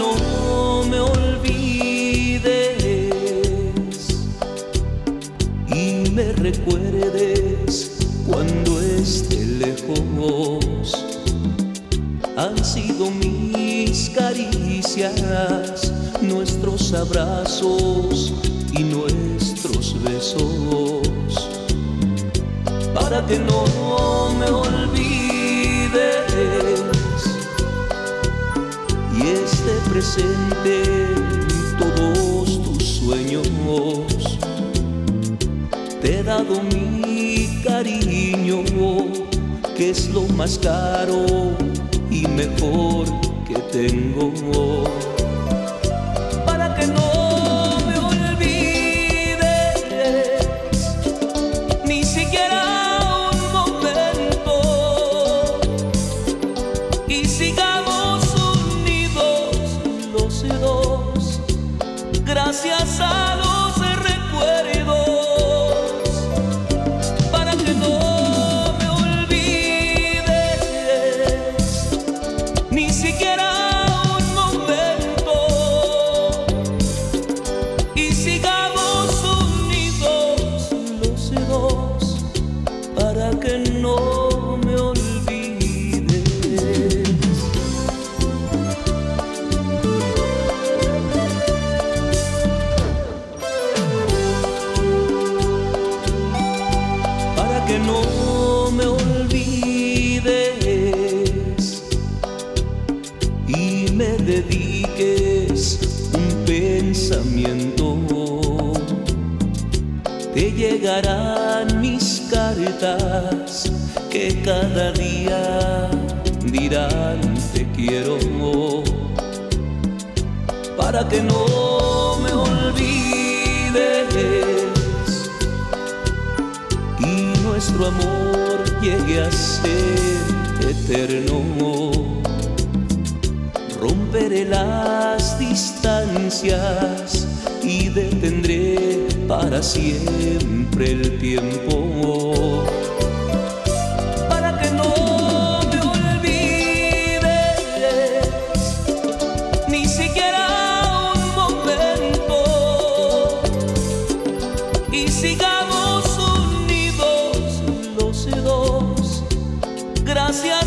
no me olvides y me recuerdes cuando esté lejos. Han sido mis caricias, nuestros abrazos y nuestros besos para que no presente en todos tus sueños. Te he dado mi cariño, que es lo más caro y mejor que tengo. Gracias a los recuerdos. Para que no me olvides, ni siquiera un momento, y sigamos unidos los dos, para que no no me olvides y me dediques un pensamiento. Te llegarán mis cartas que cada día dirán te quiero para que no nuestro amor llegue a ser eterno. Romperé las distancias y detendré para siempre el tiempo. Gracias